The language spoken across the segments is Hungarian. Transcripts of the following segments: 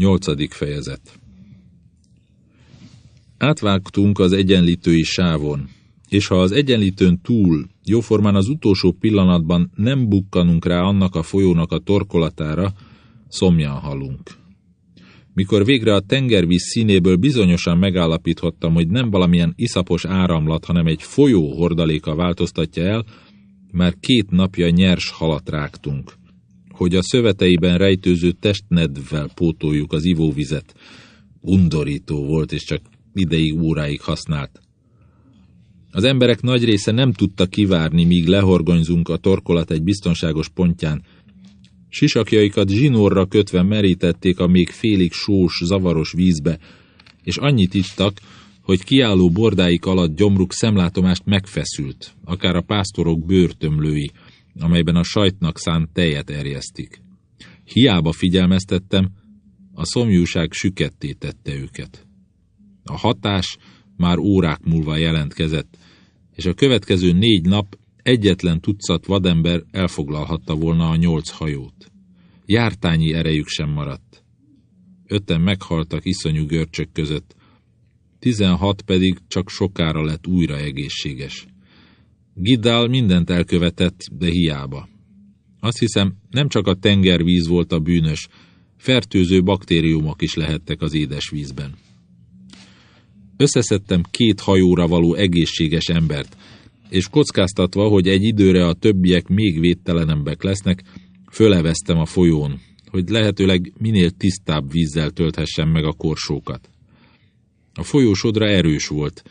Nyolcadik fejezet Átvágtunk az egyenlítői sávon, és ha az egyenlítőn túl, jóformán az utolsó pillanatban nem bukkanunk rá annak a folyónak a torkolatára, szomjan halunk. Mikor végre a tengervíz színéből bizonyosan megállapíthattam, hogy nem valamilyen iszapos áramlat, hanem egy folyó hordaléka változtatja el, már két napja nyers halat rágtunk hogy a szöveteiben rejtőző testnedvvel pótoljuk az ivóvizet. Undorító volt, és csak ideig óráig használt. Az emberek nagy része nem tudta kivárni, míg lehorgonyzunk a torkolat egy biztonságos pontján. Sisakjaikat zsinórra kötve merítették a még félig sós, zavaros vízbe, és annyit ittak, hogy kiálló bordáik alatt gyomruk szemlátomást megfeszült, akár a pásztorok bőrtömlői, amelyben a sajtnak szánt tejet erjesztik. Hiába figyelmeztettem, a szomjúság süketté tette őket. A hatás már órák múlva jelentkezett, és a következő négy nap egyetlen tucat vadember elfoglalhatta volna a nyolc hajót. Jártányi erejük sem maradt. Öten meghaltak iszonyú görcsök között, tizenhat pedig csak sokára lett újra egészséges. Giddal mindent elkövetett, de hiába. Azt hiszem, nem csak a tengervíz volt a bűnös, fertőző baktériumok is lehettek az édesvízben. Összeszedtem két hajóra való egészséges embert, és kockáztatva, hogy egy időre a többiek még védtelenebbek lesznek, föleveztem a folyón, hogy lehetőleg minél tisztább vízzel tölthessem meg a korsókat. A folyósodra erős volt,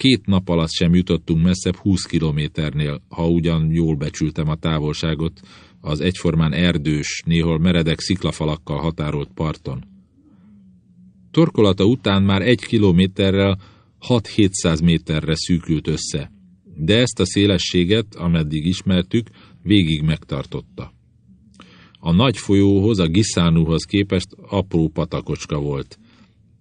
Két nap alatt sem jutottunk messzebb 20 kilométernél, ha ugyan jól becsültem a távolságot, az egyformán erdős, néhol meredek sziklafalakkal határolt parton. Torkolata után már egy kilométerrel 6-700 méterre szűkült össze, de ezt a szélességet, ameddig ismertük, végig megtartotta. A nagy folyóhoz, a Giszánuhoz képest apró patakocska volt.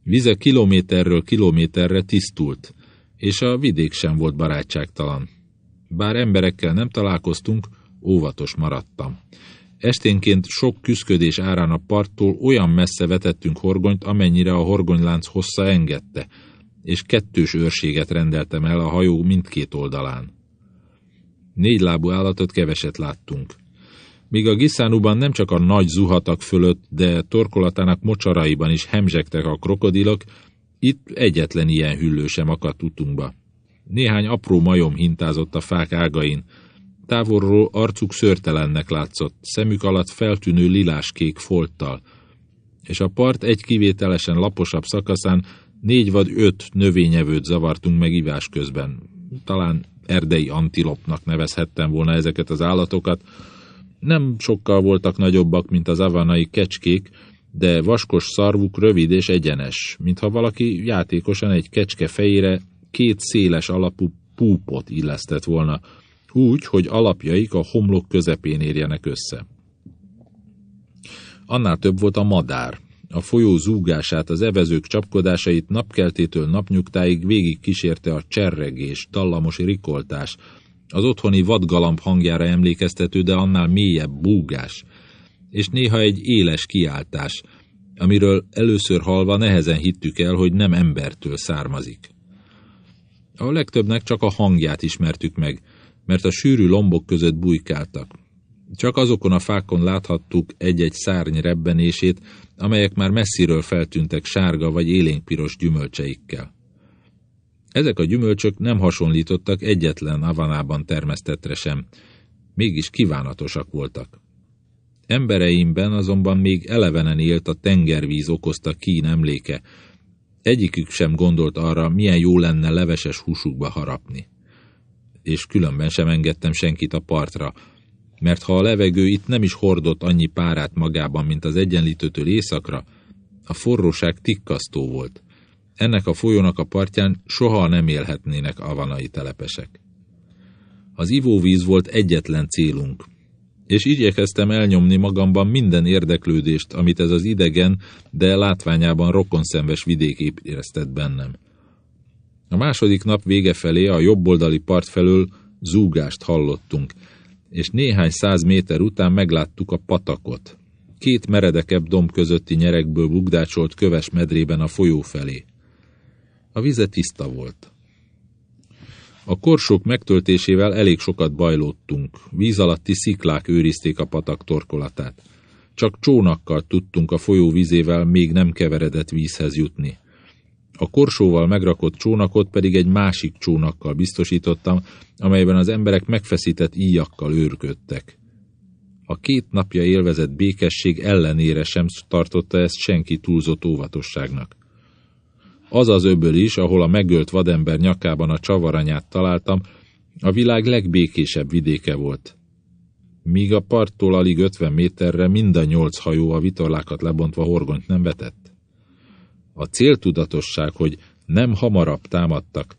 Vize kilométerről kilométerre tisztult, és a vidék sem volt barátságtalan. Bár emberekkel nem találkoztunk, óvatos maradtam. Esténként sok küszködés árán a parttól olyan messze vetettünk horgonyt, amennyire a horgonylánc hossza engedte, és kettős őrséget rendeltem el a hajó mindkét oldalán. Négy lábú állatot keveset láttunk. Míg a Giszánuban nem csak a nagy zuhatak fölött, de torkolatának mocsaraiban is hemzsegtek a krokodilok, itt egyetlen ilyen hüllő sem akadt utunkba. Néhány apró majom hintázott a fák ágain. Távolról arcuk szörtelennek látszott, szemük alatt feltűnő liláskék folttal, és a part egy kivételesen laposabb szakaszán négy vagy öt növényevőt zavartunk meg ivás közben. Talán erdei antilopnak nevezhettem volna ezeket az állatokat. Nem sokkal voltak nagyobbak, mint az avanai kecskék, de vaskos szarvuk rövid és egyenes, mintha valaki játékosan egy kecske fejére két széles alapú púpot illesztett volna, úgy, hogy alapjaik a homlok közepén érjenek össze. Annál több volt a madár. A folyó zúgását, az evezők csapkodásait napkeltétől napnyugtáig végig kísérte a cserregés, dallamos rikoltás, az otthoni vadgalamb hangjára emlékeztető, de annál mélyebb búgás, és néha egy éles kiáltás, amiről először halva nehezen hittük el, hogy nem embertől származik. A legtöbbnek csak a hangját ismertük meg, mert a sűrű lombok között bujkáltak. Csak azokon a fákon láthattuk egy-egy szárny rebbenését, amelyek már messziről feltűntek sárga vagy élénkpiros gyümölcseikkel. Ezek a gyümölcsök nem hasonlítottak egyetlen avanában termesztettre sem, mégis kívánatosak voltak. Embereimben azonban még elevenen élt a tengervíz okozta kín emléke. Egyikük sem gondolt arra, milyen jó lenne leveses húsukba harapni. És különben sem engedtem senkit a partra, mert ha a levegő itt nem is hordott annyi párát magában, mint az egyenlítőtől északra, a forróság tikkasztó volt. Ennek a folyónak a partján soha nem élhetnének avanai telepesek. Az ivóvíz volt egyetlen célunk, és igyekeztem elnyomni magamban minden érdeklődést, amit ez az idegen, de látványában rokonszenves vidék éreztett bennem. A második nap vége felé a jobboldali part felől zúgást hallottunk, és néhány száz méter után megláttuk a patakot. két meredekebb domb közötti nyerekből bugdácsolt köves medrében a folyó felé. A vize tiszta volt. A korsók megtöltésével elég sokat bajlódtunk, víz alatti sziklák őrizték a patak torkolatát. Csak csónakkal tudtunk a folyó vizével még nem keveredett vízhez jutni. A korsóval megrakott csónakot pedig egy másik csónakkal biztosítottam, amelyben az emberek megfeszített íjakkal őrködtek. A két napja élvezett békesség ellenére sem tartotta ezt senki túlzott óvatosságnak. Az az öböl is, ahol a megölt vadember nyakában a csavaranyát találtam, a világ legbékésebb vidéke volt. Míg a parttól alig 50 méterre mind a nyolc hajó a vitorlákat lebontva horgonyt nem vetett. A céltudatosság, hogy nem hamarabb támadtak,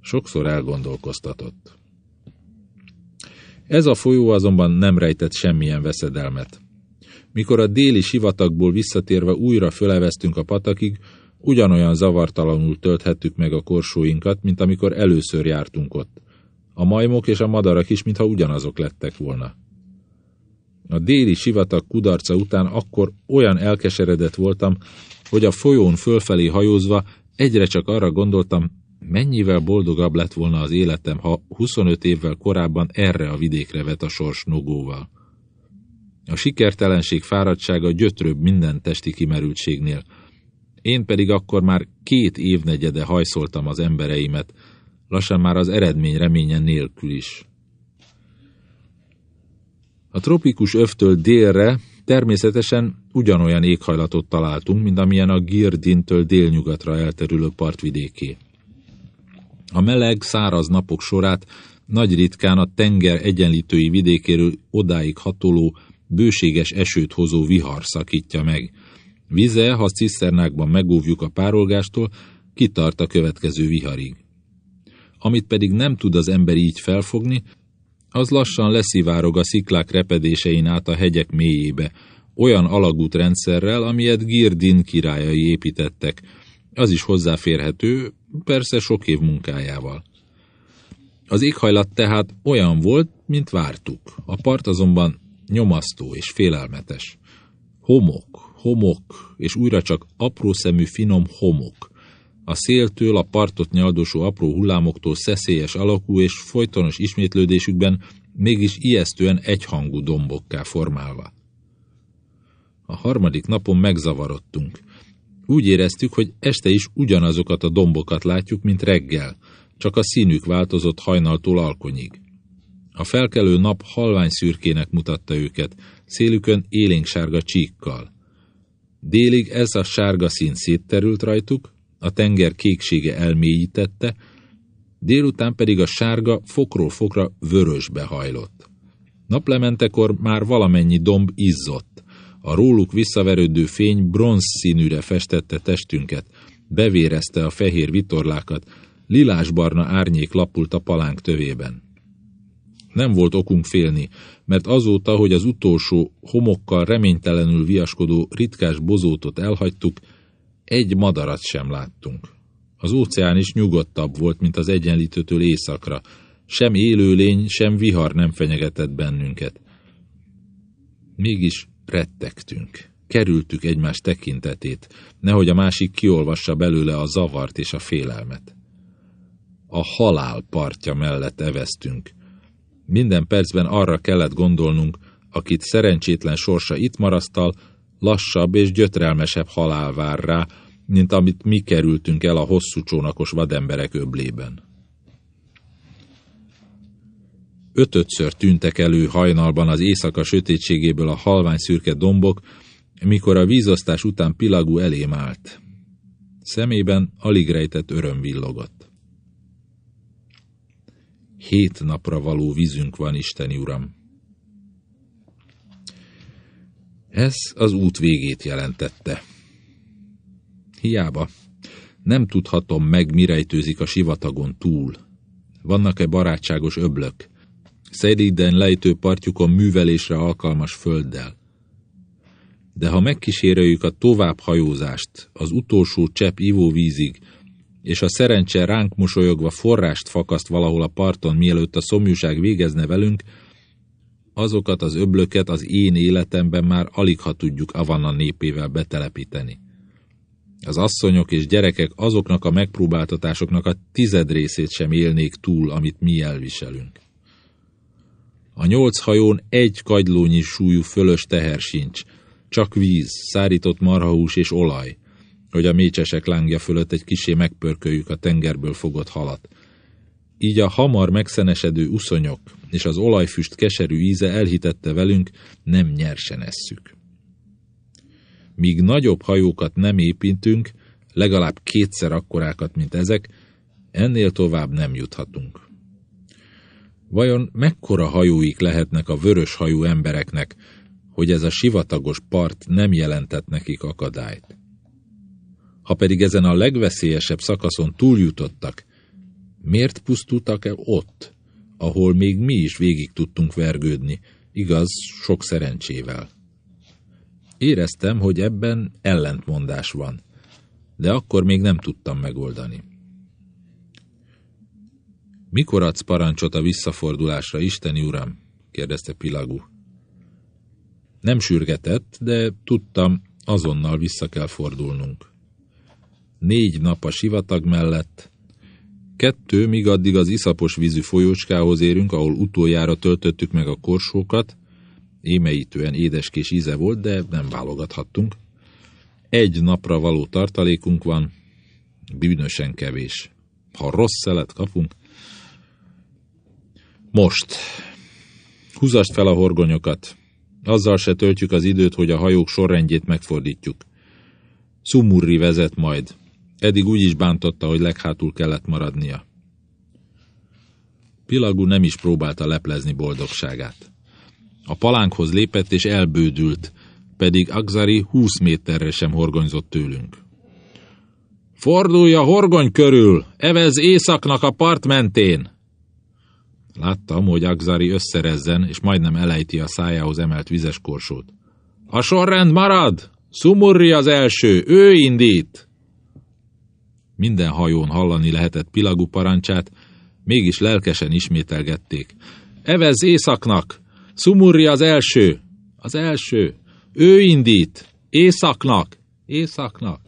sokszor elgondolkoztatott. Ez a folyó azonban nem rejtett semmilyen veszedelmet. Mikor a déli sivatagból visszatérve újra föleveztünk a patakig, ugyanolyan zavartalanul tölthettük meg a korsóinkat, mint amikor először jártunk ott. A majmok és a madarak is, mintha ugyanazok lettek volna. A déli sivatag kudarca után akkor olyan elkeseredett voltam, hogy a folyón fölfelé hajózva egyre csak arra gondoltam, mennyivel boldogabb lett volna az életem, ha 25 évvel korábban erre a vidékre vet a sors nogóval. A sikertelenség fáradtsága gyötrőbb minden testi kimerültségnél. Én pedig akkor már két évnegyede hajszoltam az embereimet, lassan már az eredmény reménye nélkül is. A tropikus övtől délre természetesen ugyanolyan éghajlatot találtunk, mint amilyen a Girdintől délnyugatra elterülő partvidéké. A meleg, száraz napok sorát nagy ritkán a tenger egyenlítői vidékéről odáig hatoló, bőséges esőt hozó vihar szakítja meg. Vize, ha ciszternákban megóvjuk a párolgástól, kitart a következő viharig. Amit pedig nem tud az ember így felfogni, az lassan leszivárog a sziklák repedésein át a hegyek mélyébe, olyan alagútrendszerrel, amilyet Girdin királyai építettek. Az is hozzáférhető, persze sok év munkájával. Az éghajlat tehát olyan volt, mint vártuk. A part azonban nyomasztó és félelmetes. Homok, homok, és újra csak apró szemű finom homok. A széltől, a partot nyaldosó apró hullámoktól szeszélyes alakú és folytonos ismétlődésükben mégis ijesztően egyhangú dombokká formálva. A harmadik napon megzavarodtunk. Úgy éreztük, hogy este is ugyanazokat a dombokat látjuk, mint reggel, csak a színük változott hajnaltól alkonyig. A felkelő nap halvány szürkének mutatta őket, szélükön élénksárga csíkkal. Délig ez a sárga szín szétterült rajtuk, a tenger kéksége elmélyítette, délután pedig a sárga fokról fokra vörösbe hajlott. Naplementekor már valamennyi domb izzott, a róluk visszaverődő fény bronz színűre festette testünket, bevérezte a fehér vitorlákat, lilásbarna árnyék lapult a palánk tövében. Nem volt okunk félni, mert azóta, hogy az utolsó homokkal reménytelenül viaskodó ritkás bozótot elhagytuk, egy madarat sem láttunk. Az óceán is nyugodtabb volt, mint az egyenlítőtől északra. Sem élőlény, sem vihar nem fenyegetett bennünket. Mégis rettegtünk. Kerültük egymás tekintetét, nehogy a másik kiolvassa belőle a zavart és a félelmet. A halál partja mellett eveztünk. Minden percben arra kellett gondolnunk, akit szerencsétlen sorsa itt marasztal, lassabb és gyötrelmesebb halál vár rá, mint amit mi kerültünk el a hosszú csónakos vademberek öblében. Ötötször tűntek elő hajnalban az éjszaka sötétségéből a halvány szürke dombok, mikor a vízosztás után Pilagú elém állt. Szemében alig rejtett öröm villogott. Hét napra való vízünk van, Isteni Uram. Ez az út végét jelentette. Hiába. Nem tudhatom meg, mi rejtőzik a sivatagon túl. Vannak-e barátságos öblök? Szediden lejtő partjukon művelésre alkalmas földdel. De ha megkíséreljük a továbbhajózást az utolsó csepp ivóvízig, és a szerencse ránk mosolyogva forrást fakaszt valahol a parton, mielőtt a szomjúság végezne velünk, azokat az öblöket az én életemben már alig ha tudjuk Avanna népével betelepíteni. Az asszonyok és gyerekek azoknak a megpróbáltatásoknak a tized részét sem élnék túl, amit mi elviselünk. A nyolc hajón egy kagylónyi súlyú fölös teher sincs, csak víz, szárított marhahús és olaj, hogy a mécsesek lángja fölött egy kisé megpörköljük a tengerből fogott halat. Így a hamar megszenesedő uszonyok és az olajfüst keserű íze elhitette velünk, nem nyersen esszük. Míg nagyobb hajókat nem építünk, legalább kétszer akkorákat, mint ezek, ennél tovább nem juthatunk. Vajon mekkora hajóik lehetnek a vörös hajú embereknek, hogy ez a sivatagos part nem jelentett nekik akadályt? Ha pedig ezen a legveszélyesebb szakaszon túljutottak, miért pusztultak el ott, ahol még mi is végig tudtunk vergődni, igaz, sok szerencsével? Éreztem, hogy ebben ellentmondás van, de akkor még nem tudtam megoldani. Mikor adsz parancsot a visszafordulásra, Isteni Uram? kérdezte Pilagú. Nem sürgetett, de tudtam, azonnal vissza kell fordulnunk. Négy nap a sivatag mellett, kettő, míg addig az iszapos vízű folyócskához érünk, ahol utoljára töltöttük meg a korsókat, émeítően édeskés íze volt, de nem válogathattunk. Egy napra való tartalékunk van, bűnösen kevés. Ha rossz szelet kapunk, most. Húzast fel a horgonyokat. Azzal se töltjük az időt, hogy a hajók sorrendjét megfordítjuk. Szumurri vezet majd. Eddig úgy is bántotta, hogy leghátul kellett maradnia. Pilagú nem is próbálta leplezni boldogságát. A palánkhoz lépett és elbődült, pedig Agzari húsz méterre sem horgonyzott tőlünk. Fordulj a horgony körül, evez északnak a part mentén! Láttam, hogy Agzari összerezzen, és majdnem elejti a szájához emelt vizes korsót. A sorrend marad! Szumurri az első, ő indít! Minden hajón hallani lehetett Pilagú parancsát, mégis lelkesen ismételgették. Evez északnak! Szumurri az első! Az első! Ő indít! Északnak! Északnak!